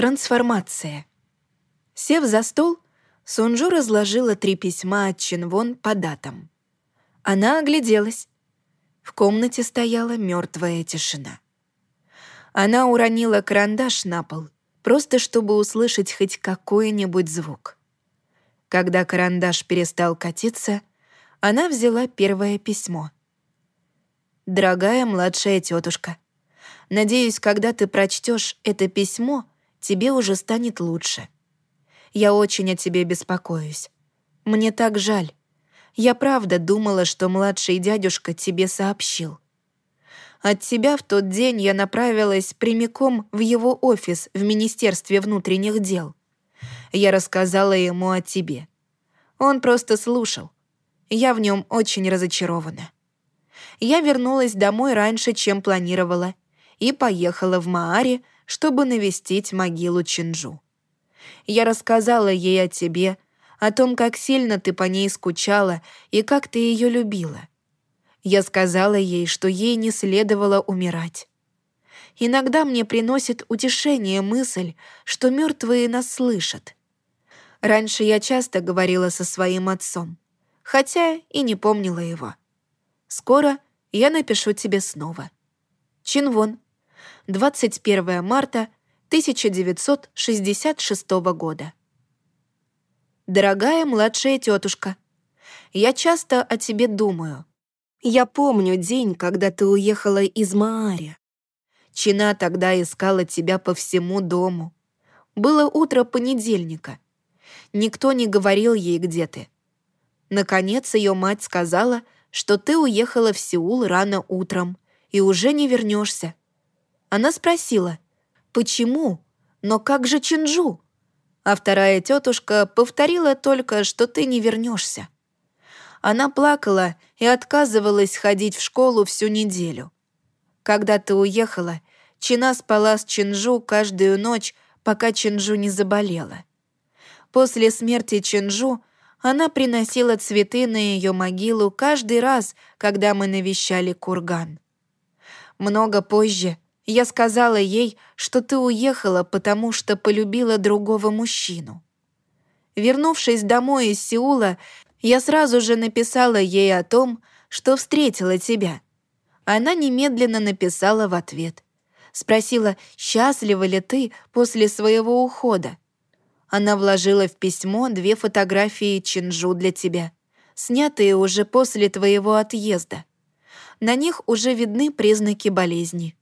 Трансформация. Сев за стол, Сунжу разложила три письма от Чинвон по датам. Она огляделась. В комнате стояла мертвая тишина. Она уронила карандаш на пол, просто чтобы услышать хоть какой-нибудь звук. Когда карандаш перестал катиться, она взяла первое письмо. «Дорогая младшая тетушка, надеюсь, когда ты прочтешь это письмо, тебе уже станет лучше. Я очень о тебе беспокоюсь. Мне так жаль. Я правда думала, что младший дядюшка тебе сообщил. От тебя в тот день я направилась прямиком в его офис в Министерстве внутренних дел. Я рассказала ему о тебе. Он просто слушал. Я в нем очень разочарована. Я вернулась домой раньше, чем планировала, и поехала в Мааре, чтобы навестить могилу Чинджу. Я рассказала ей о тебе, о том, как сильно ты по ней скучала и как ты ее любила. Я сказала ей, что ей не следовало умирать. Иногда мне приносит утешение мысль, что мертвые нас слышат. Раньше я часто говорила со своим отцом, хотя и не помнила его. Скоро я напишу тебе снова. Чинвон, 21 марта 1966 года. Дорогая младшая тетушка, я часто о тебе думаю — я помню день, когда ты уехала из Маари. Чина тогда искала тебя по всему дому. Было утро понедельника. Никто не говорил ей, где ты. Наконец ее мать сказала, что ты уехала в Сеул рано утром и уже не вернешься. Она спросила, почему, но как же Чинджу? А вторая тетушка повторила только, что ты не вернешься. Она плакала и отказывалась ходить в школу всю неделю. Когда ты уехала, Чина спала с Чинжу каждую ночь, пока Чинжу не заболела. После смерти Чинжу она приносила цветы на ее могилу каждый раз, когда мы навещали курган. Много позже я сказала ей, что ты уехала, потому что полюбила другого мужчину. Вернувшись домой из Сеула, я сразу же написала ей о том, что встретила тебя. Она немедленно написала в ответ. Спросила, счастлива ли ты после своего ухода. Она вложила в письмо две фотографии Чинжу для тебя, снятые уже после твоего отъезда. На них уже видны признаки болезни.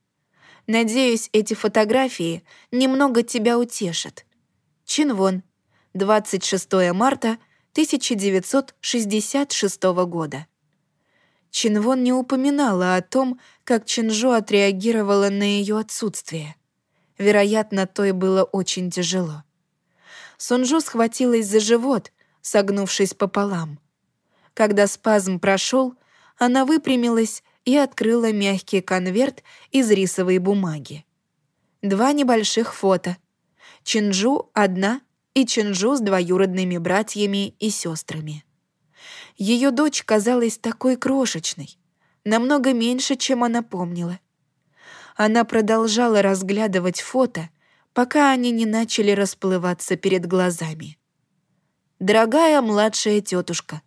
Надеюсь, эти фотографии немного тебя утешат. Чинвон, 26 марта 1966 года. Чинвон не упоминала о том, как Чинжо отреагировала на ее отсутствие. Вероятно, той было очень тяжело. Сунжо схватилась за живот, согнувшись пополам. Когда спазм прошел, она выпрямилась и открыла мягкий конверт из рисовой бумаги. Два небольших фото. Чинжу — одна, и Чинжу с двоюродными братьями и сестрами. Ее дочь казалась такой крошечной, намного меньше, чем она помнила. Она продолжала разглядывать фото, пока они не начали расплываться перед глазами. «Дорогая младшая тетушка,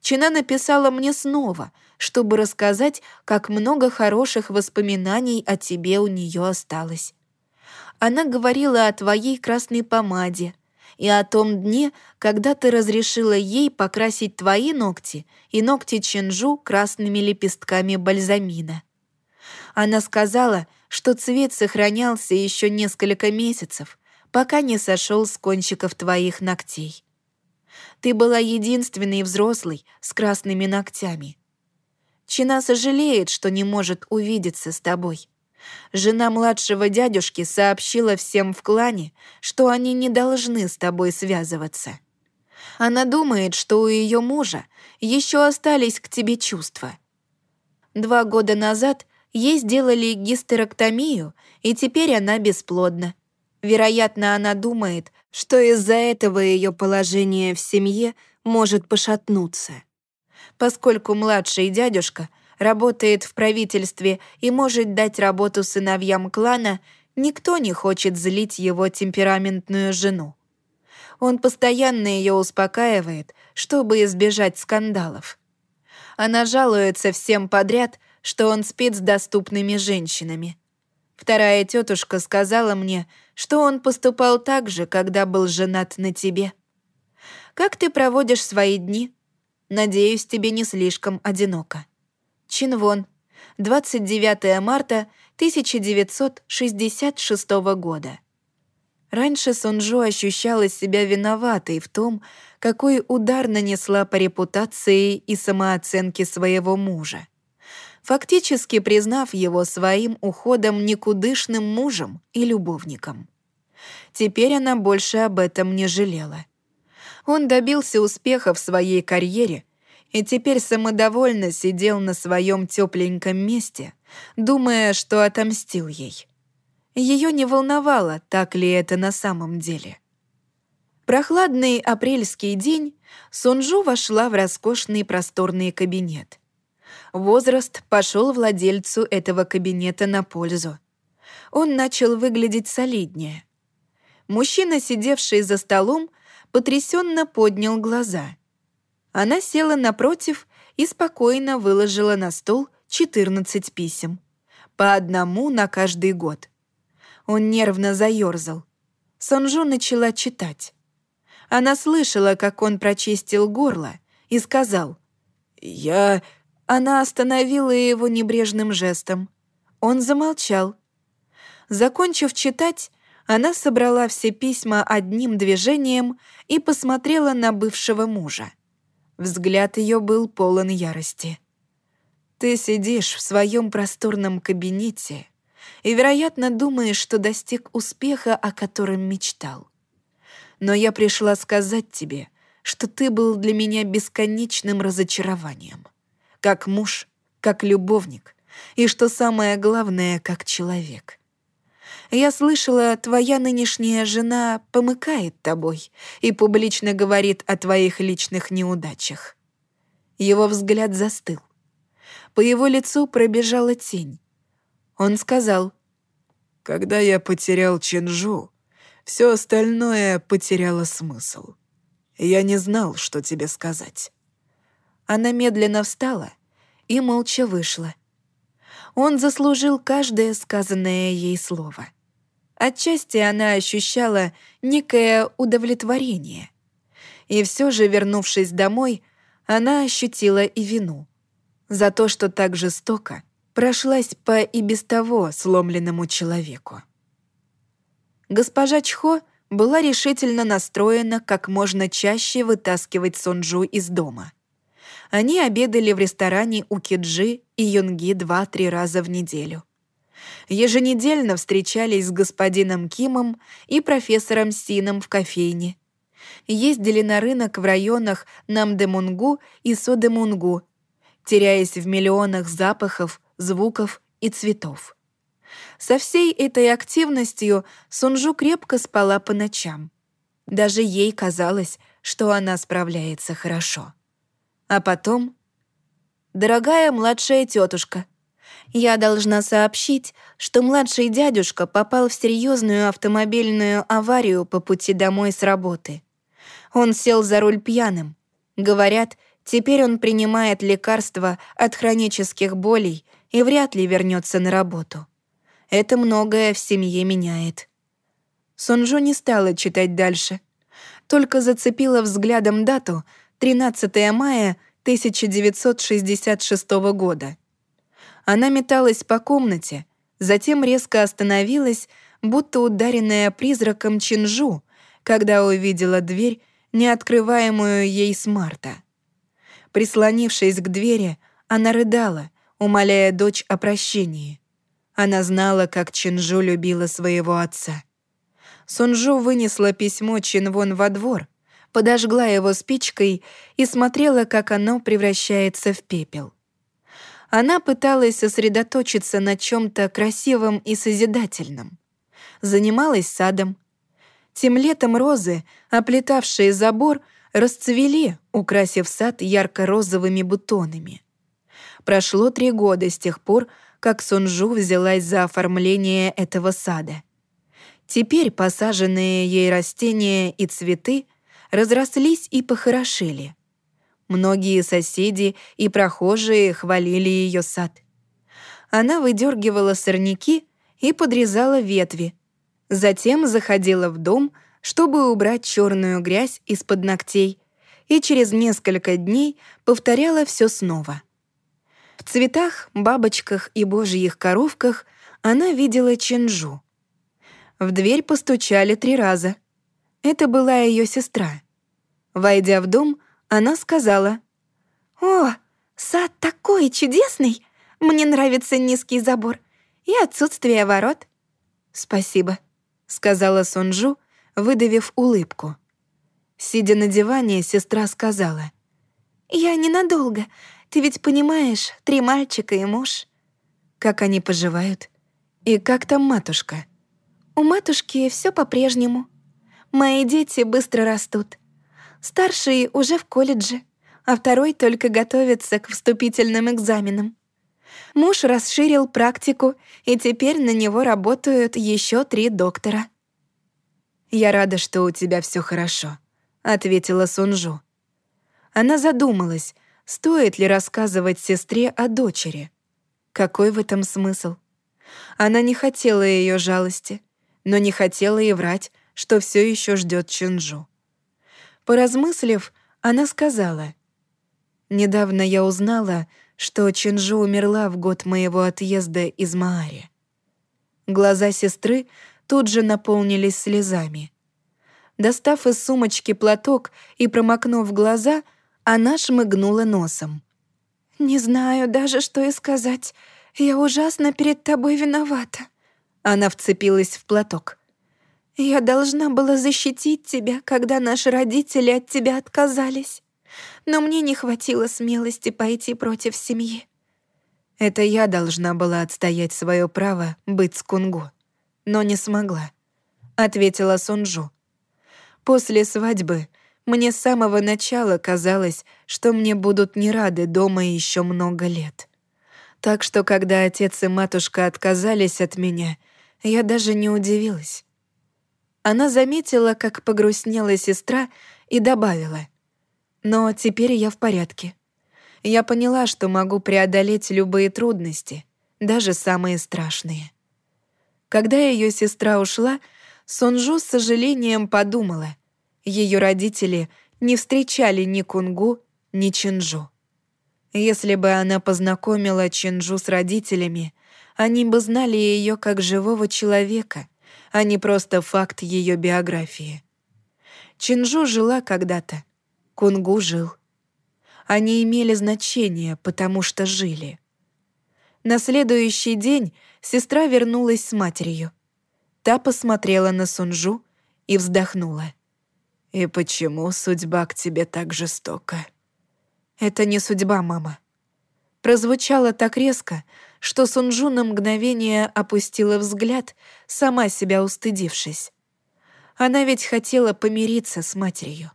Чина написала мне снова, чтобы рассказать, как много хороших воспоминаний о тебе у нее осталось. Она говорила о твоей красной помаде, и о том дне, когда ты разрешила ей покрасить твои ногти и ногти Чинжу красными лепестками бальзамина. Она сказала, что цвет сохранялся еще несколько месяцев, пока не сошел с кончиков твоих ногтей. Ты была единственной взрослой с красными ногтями. Чина сожалеет, что не может увидеться с тобой. Жена младшего дядюшки сообщила всем в клане, что они не должны с тобой связываться. Она думает, что у ее мужа еще остались к тебе чувства. Два года назад ей сделали гистерэктомию, и теперь она бесплодна. Вероятно, она думает, что из-за этого ее положение в семье может пошатнуться. Поскольку младший дядюшка работает в правительстве и может дать работу сыновьям клана, Никто не хочет злить его темпераментную жену. Он постоянно ее успокаивает, чтобы избежать скандалов. Она жалуется всем подряд, что он спит с доступными женщинами. Вторая тетушка сказала мне, что он поступал так же, когда был женат на тебе. Как ты проводишь свои дни? Надеюсь, тебе не слишком одиноко. Чинвон, 29 марта 1966 года. Раньше Сунжо ощущала себя виноватой в том, какой удар нанесла по репутации и самооценке своего мужа. Фактически признав его своим уходом никудышным мужем и любовником. Теперь она больше об этом не жалела. Он добился успеха в своей карьере и теперь самодовольно сидел на своем тепленьком месте, думая, что отомстил ей. Ее не волновало, так ли это на самом деле. Прохладный апрельский день Сунжу вошла в роскошный просторный кабинет. Возраст пошел владельцу этого кабинета на пользу. Он начал выглядеть солиднее. Мужчина, сидевший за столом, потрясенно поднял глаза. Она села напротив и спокойно выложила на стол 14 писем. По одному на каждый год. Он нервно заерзал. Сонжу начала читать. Она слышала, как он прочистил горло и сказал «Я...» Она остановила его небрежным жестом. Он замолчал. Закончив читать, она собрала все письма одним движением и посмотрела на бывшего мужа. Взгляд ее был полон ярости. «Ты сидишь в своем просторном кабинете и, вероятно, думаешь, что достиг успеха, о котором мечтал. Но я пришла сказать тебе, что ты был для меня бесконечным разочарованием. Как муж, как любовник и, что самое главное, как человек. Я слышала, твоя нынешняя жена помыкает тобой и публично говорит о твоих личных неудачах. Его взгляд застыл. По его лицу пробежала тень. Он сказал, «Когда я потерял Чинжу, все остальное потеряло смысл. Я не знал, что тебе сказать». Она медленно встала и молча вышла. Он заслужил каждое сказанное ей слово — Отчасти она ощущала некое удовлетворение. И все же, вернувшись домой, она ощутила и вину за то, что так жестоко прошлась по и без того сломленному человеку. Госпожа Чхо была решительно настроена как можно чаще вытаскивать Сонджу из дома. Они обедали в ресторане у Киджи и Юнги два-три раза в неделю еженедельно встречались с господином Кимом и профессором Сином в кофейне. Ездили на рынок в районах Намдемунгу и Содемунгу, теряясь в миллионах запахов, звуков и цветов. Со всей этой активностью Сунжу крепко спала по ночам. Даже ей казалось, что она справляется хорошо. А потом... «Дорогая младшая тетушка», я должна сообщить, что младший дядюшка попал в серьезную автомобильную аварию по пути домой с работы. Он сел за руль пьяным. Говорят, теперь он принимает лекарства от хронических болей и вряд ли вернется на работу. Это многое в семье меняет. Сонжо не стала читать дальше, только зацепила взглядом дату 13 мая 1966 года. Она металась по комнате, затем резко остановилась, будто ударенная призраком Чинжу, когда увидела дверь, не открываемую ей с марта. Прислонившись к двери, она рыдала, умоляя дочь о прощении. Она знала, как Чинжу любила своего отца. Сунжу вынесла письмо Чинвон во двор, подожгла его спичкой и смотрела, как оно превращается в пепел. Она пыталась сосредоточиться на чем-то красивом и созидательном. Занималась садом. Тем летом розы, оплетавшие забор, расцвели, украсив сад ярко-розовыми бутонами. Прошло три года с тех пор, как Сунжу взялась за оформление этого сада — Теперь посаженные ей растения и цветы разрослись и похорошели. Многие соседи и прохожие хвалили ее сад. Она выдергивала сорняки и подрезала ветви. Затем заходила в дом, чтобы убрать черную грязь из-под ногтей, и через несколько дней повторяла все снова. В цветах, бабочках и божьих коровках она видела Чинжу — в дверь постучали три раза. Это была ее сестра. Войдя в дом, она сказала, «О, сад такой чудесный! Мне нравится низкий забор и отсутствие ворот». «Спасибо», — сказала Сунжу, выдавив улыбку. Сидя на диване, сестра сказала, «Я ненадолго. Ты ведь понимаешь, три мальчика и муж». «Как они поживают? И как там матушка?» У матушки все по-прежнему. Мои дети быстро растут. Старший уже в колледже, а второй только готовится к вступительным экзаменам. Муж расширил практику, и теперь на него работают еще три доктора. «Я рада, что у тебя все хорошо», — ответила Сунжу. Она задумалась, стоит ли рассказывать сестре о дочери. Какой в этом смысл? Она не хотела ее жалости — но не хотела и врать, что все еще ждет Чинжу. Поразмыслив, она сказала, «Недавно я узнала, что Чинжу умерла в год моего отъезда из Маари». Глаза сестры тут же наполнились слезами. Достав из сумочки платок и промокнув глаза, она шмыгнула носом. «Не знаю даже, что и сказать. Я ужасно перед тобой виновата». Она вцепилась в платок. «Я должна была защитить тебя, когда наши родители от тебя отказались. Но мне не хватило смелости пойти против семьи». Это я должна была отстоять свое право быть с Кунгу, но не смогла, ответила Сунжу. После свадьбы мне с самого начала казалось, что мне будут не рады дома еще много лет. Так что, когда отец и матушка отказались от меня, я даже не удивилась. Она заметила, как погрустнела сестра, и добавила. «Но теперь я в порядке. Я поняла, что могу преодолеть любые трудности, даже самые страшные». Когда ее сестра ушла, Сонжу с сожалением подумала. Ее родители не встречали ни Кунгу, ни Чинжу. Если бы она познакомила Чинжу с родителями, они бы знали ее как живого человека, а не просто факт ее биографии. Чинжу жила когда-то, Кунгу жил. Они имели значение, потому что жили. На следующий день сестра вернулась с матерью. Та посмотрела на Сунжу и вздохнула. «И почему судьба к тебе так жестока?» «Это не судьба, мама». Прозвучало так резко, что Сунжу на мгновение опустила взгляд, сама себя устыдившись. Она ведь хотела помириться с матерью.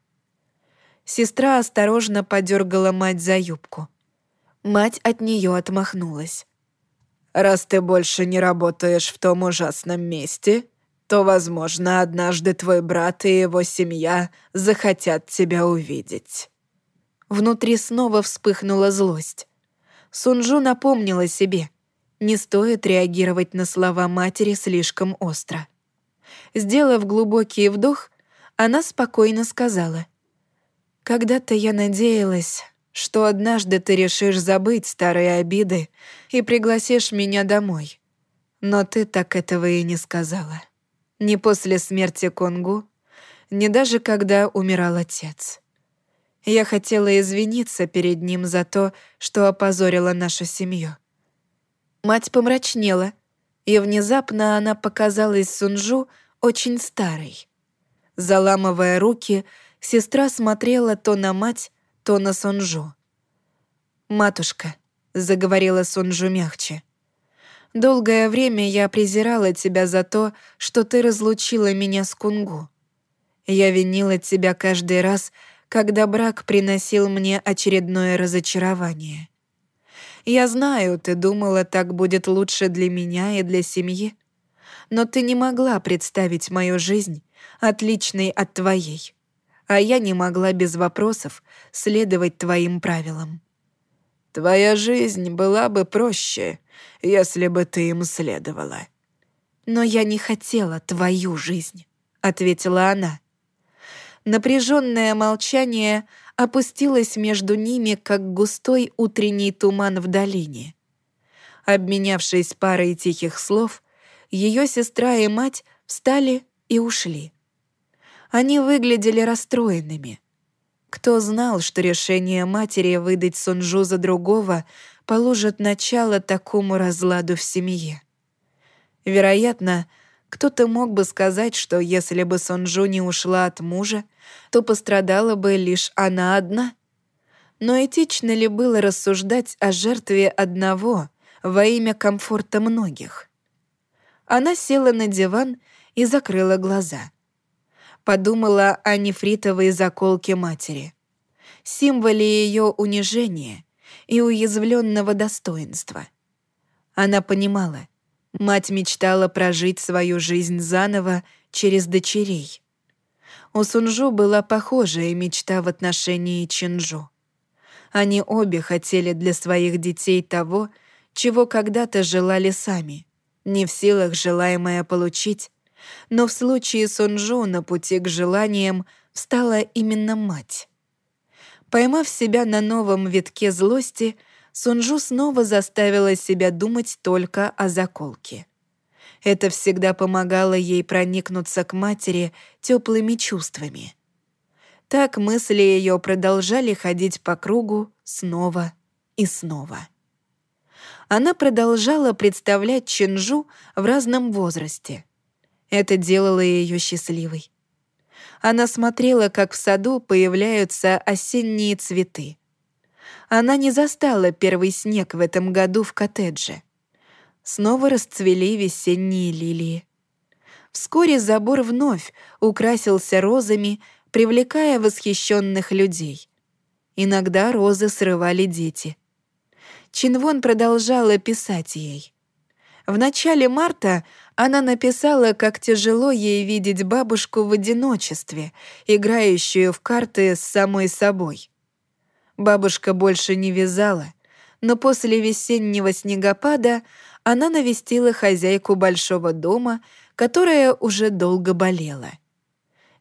Сестра осторожно подергала мать за юбку. Мать от нее отмахнулась. «Раз ты больше не работаешь в том ужасном месте, то, возможно, однажды твой брат и его семья захотят тебя увидеть». Внутри снова вспыхнула злость. Сунжу напомнила себе, не стоит реагировать на слова матери слишком остро. Сделав глубокий вдох, она спокойно сказала. «Когда-то я надеялась, что однажды ты решишь забыть старые обиды и пригласишь меня домой. Но ты так этого и не сказала. Ни после смерти Конгу, ни даже когда умирал отец. Я хотела извиниться перед ним за то, что опозорила нашу семью. Мать помрачнела, и внезапно она показалась Сунжу очень старой. Заламывая руки, сестра смотрела то на мать, то на Сунжу. «Матушка», — заговорила Сунжу мягче, — «долгое время я презирала тебя за то, что ты разлучила меня с Кунгу. Я винила тебя каждый раз, когда брак приносил мне очередное разочарование. Я знаю, ты думала, так будет лучше для меня и для семьи. но ты не могла представить мою жизнь отличной от твоей, а я не могла без вопросов следовать твоим правилам. Твоя жизнь была бы проще, если бы ты им следовала. Но я не хотела твою жизнь, ответила она. Напряженное молчание опустилось между ними, как густой утренний туман в долине. Обменявшись парой тихих слов, ее сестра и мать встали и ушли. Они выглядели расстроенными. Кто знал, что решение матери выдать Сунжу за другого положит начало такому разладу в семье? Вероятно, кто-то мог бы сказать, что если бы Сунжу не ушла от мужа, то пострадала бы лишь она одна. Но этично ли было рассуждать о жертве одного во имя комфорта многих? Она села на диван и закрыла глаза подумала о нефритовой заколке матери, символе ее унижения и уязвленного достоинства. Она понимала, мать мечтала прожить свою жизнь заново через дочерей. У Сунжу была похожая мечта в отношении Чинжу. Они обе хотели для своих детей того, чего когда-то желали сами, не в силах желаемое получить, но в случае Сунжу на пути к желаниям встала именно мать. Поймав себя на новом витке злости, Сунжу снова заставила себя думать только о заколке. Это всегда помогало ей проникнуться к матери теплыми чувствами. Так мысли ее продолжали ходить по кругу снова и снова. Она продолжала представлять Чинжу в разном возрасте — это делало ее счастливой. Она смотрела, как в саду появляются осенние цветы. Она не застала первый снег в этом году в коттедже. Снова расцвели весенние лилии. Вскоре забор вновь украсился розами, привлекая восхищенных людей. Иногда розы срывали дети. Чинвон продолжала писать ей. В начале марта она написала, как тяжело ей видеть бабушку в одиночестве, играющую в карты с самой собой. Бабушка больше не вязала, но после весеннего снегопада она навестила хозяйку большого дома, которая уже долго болела.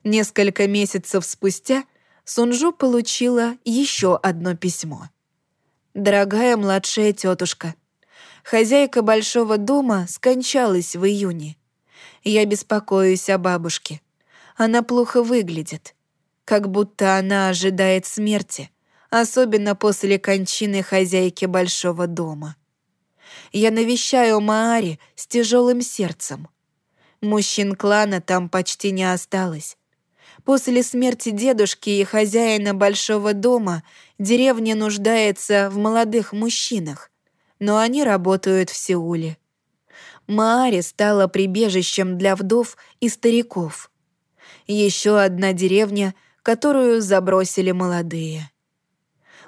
Несколько месяцев спустя Сунжу получила еще одно письмо. «Дорогая младшая тетушка, Хозяйка большого дома скончалась в июне. Я беспокоюсь о бабушке. Она плохо выглядит, как будто она ожидает смерти, особенно после кончины хозяйки большого дома. Я навещаю Маари с тяжелым сердцем. Мужчин клана там почти не осталось. После смерти дедушки и хозяина большого дома деревня нуждается в молодых мужчинах, но они работают в Сеуле. Маари стала прибежищем для вдов и стариков. Еще одна деревня, которую забросили молодые.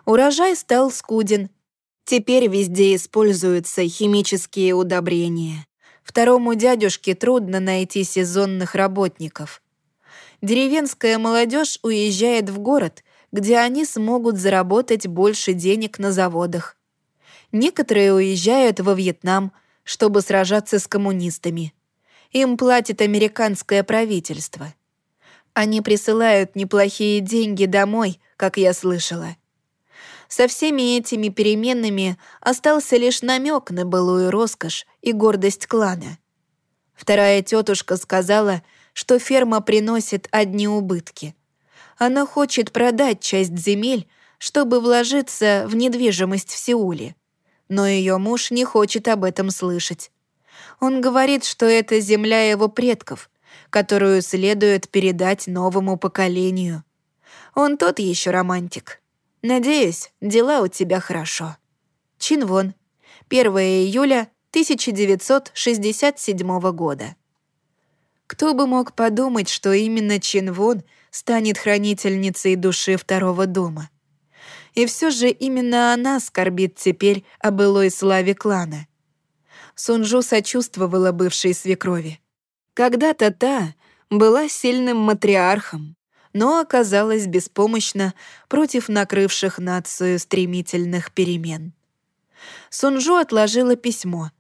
Урожай стал скуден. Теперь везде используются химические удобрения. Второму дядюшке трудно найти сезонных работников. Деревенская молодежь уезжает в город, где они смогут заработать больше денег на заводах. Некоторые уезжают во Вьетнам, чтобы сражаться с коммунистами. Им платит американское правительство. Они присылают неплохие деньги домой, как я слышала. Со всеми этими переменами остался лишь намек на былую роскошь и гордость клана. Вторая тетушка сказала, что ферма приносит одни убытки. Она хочет продать часть земель, чтобы вложиться в недвижимость в Сеуле но ее муж не хочет об этом слышать. Он говорит, что это земля его предков, которую следует передать новому поколению. Он тот еще романтик. Надеюсь, дела у тебя хорошо. Чинвон. 1 июля 1967 года. Кто бы мог подумать, что именно Чинвон станет хранительницей души второго дома? И все же именно она скорбит теперь о былой славе клана. Сунжу сочувствовала бывшей свекрови. Когда-то та была сильным матриархом, но оказалась беспомощна против накрывших нацию стремительных перемен. Сунжу отложила письмо.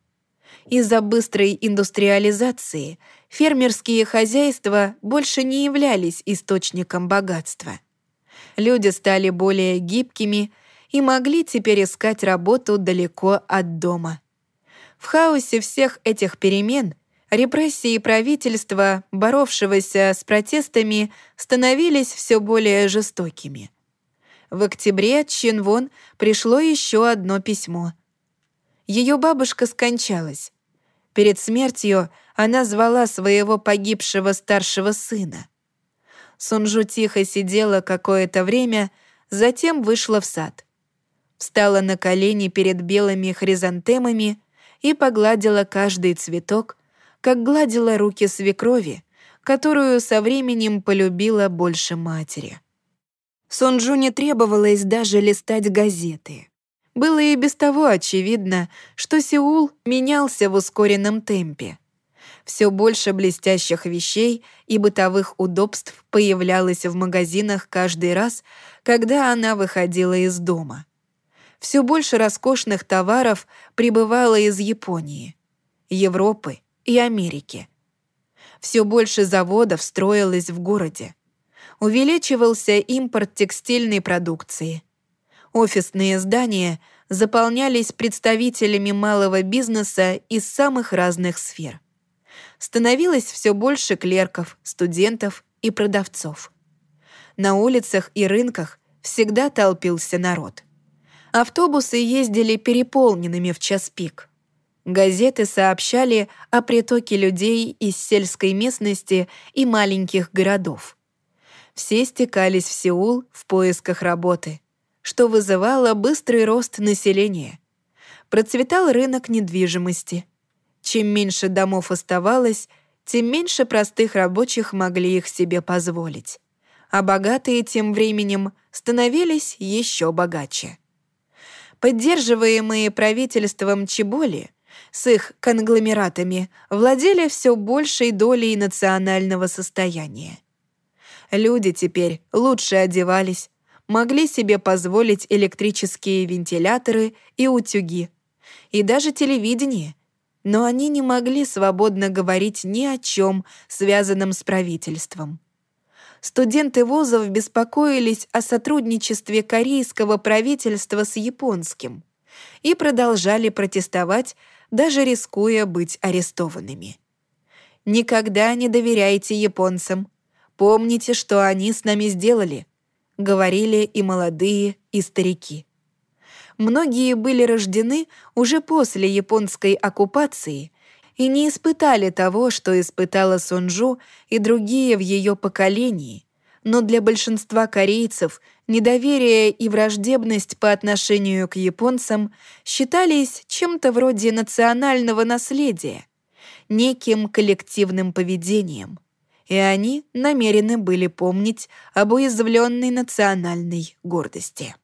Из-за быстрой индустриализации фермерские хозяйства больше не являлись источником богатства. Люди стали более гибкими и могли теперь искать работу далеко от дома. В хаосе всех этих перемен репрессии правительства, боровшегося с протестами, становились все более жестокими. В октябре Чинвон пришло еще одно письмо. Ее бабушка скончалась. Перед смертью она звала своего погибшего старшего сына. Сунжу тихо сидела какое-то время, затем вышла в сад. Встала на колени перед белыми хризантемами и погладила каждый цветок, как гладила руки свекрови, которую со временем полюбила больше матери. Сунжу не требовалось даже листать газеты. Было и без того очевидно, что Сеул менялся в ускоренном темпе. Все больше блестящих вещей и бытовых удобств появлялось в магазинах каждый раз, когда она выходила из дома. Все больше роскошных товаров прибывало из Японии, Европы и Америки. Все больше заводов строилось в городе увеличивался импорт текстильной продукции. Офисные здания заполнялись представителями малого бизнеса из самых разных сфер. Становилось все больше клерков, студентов и продавцов. На улицах и рынках всегда толпился народ. Автобусы ездили переполненными в час пик. Газеты сообщали о притоке людей из сельской местности и маленьких городов все стекались в Сеул в поисках работы, что вызывало быстрый рост населения. Процветал рынок недвижимости. Чем меньше домов оставалось, тем меньше простых рабочих могли их себе позволить. А богатые тем временем становились еще богаче. Поддерживаемые правительством Чеболи с их конгломератами владели все большей долей национального состояния. Люди теперь лучше одевались, могли себе позволить электрические вентиляторы и утюги, и даже телевидение, но они не могли свободно говорить ни о чем, связанном с правительством. Студенты вузов беспокоились о сотрудничестве корейского правительства с японским и продолжали протестовать, даже рискуя быть арестованными. Никогда не доверяйте японцам, Помните, что они с нами сделали», — говорили и молодые, и старики. Многие были рождены уже после японской оккупации и не испытали того, что испытала Сунжу и другие в ее поколении, но для большинства корейцев недоверие и враждебность по отношению к японцам считались чем-то вроде национального наследия, неким коллективным поведением — и они намерены были помнить об уязвленной национальной гордости.